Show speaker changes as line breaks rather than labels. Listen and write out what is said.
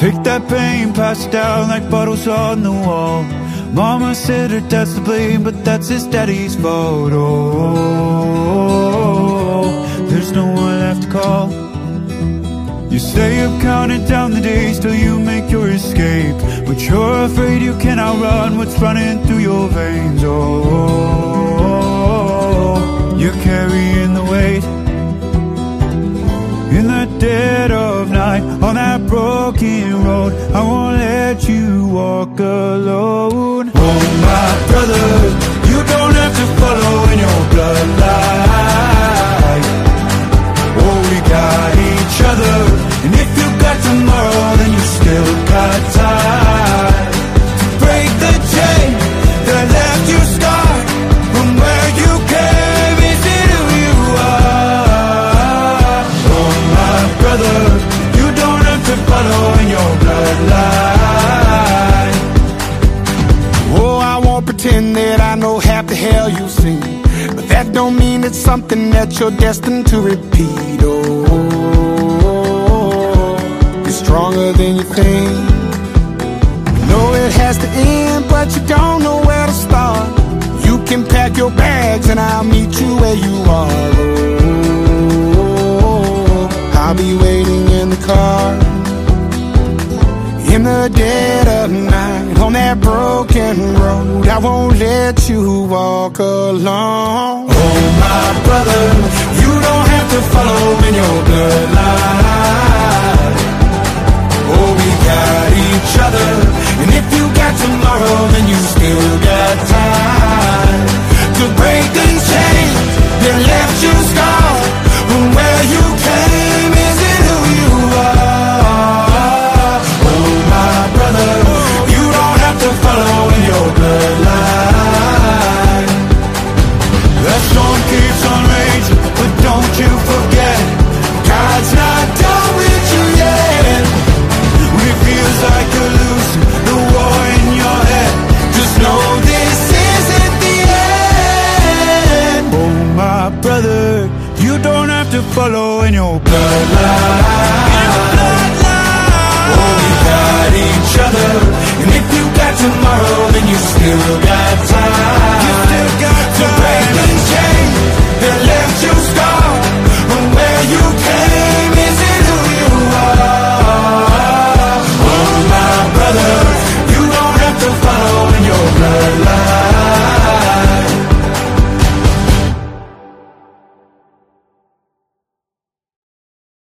Take that pain, pass it down like bottles on the wall. Mama said her dad's to blame, but that's his daddy's fault. Oh, oh, oh, oh there's no one left to call. You stay up counting down the days till you make your escape. But you're afraid you cannot run what's running through your veins. Oh, on that broken road, I won't let you walk alone. Oh, my brother, you don't have to follow in your bloodline. Oh, we got each other, and if you got tomorrow, then you still got time
Won't pretend that I know half the hell you've seen. But that don't mean it's something that you're destined to repeat. Oh, you're stronger than you think. Know it has to end, but you don't know where to start. You can pack your bags and I'll meet you where you are. On that broken road, I won't let you walk alone.
Oh, my brother, you don't have to follow in your bloodline. My brother, you don't have to follow in your bloodline. Oh, we got each other, and if you got tomorrow, then you still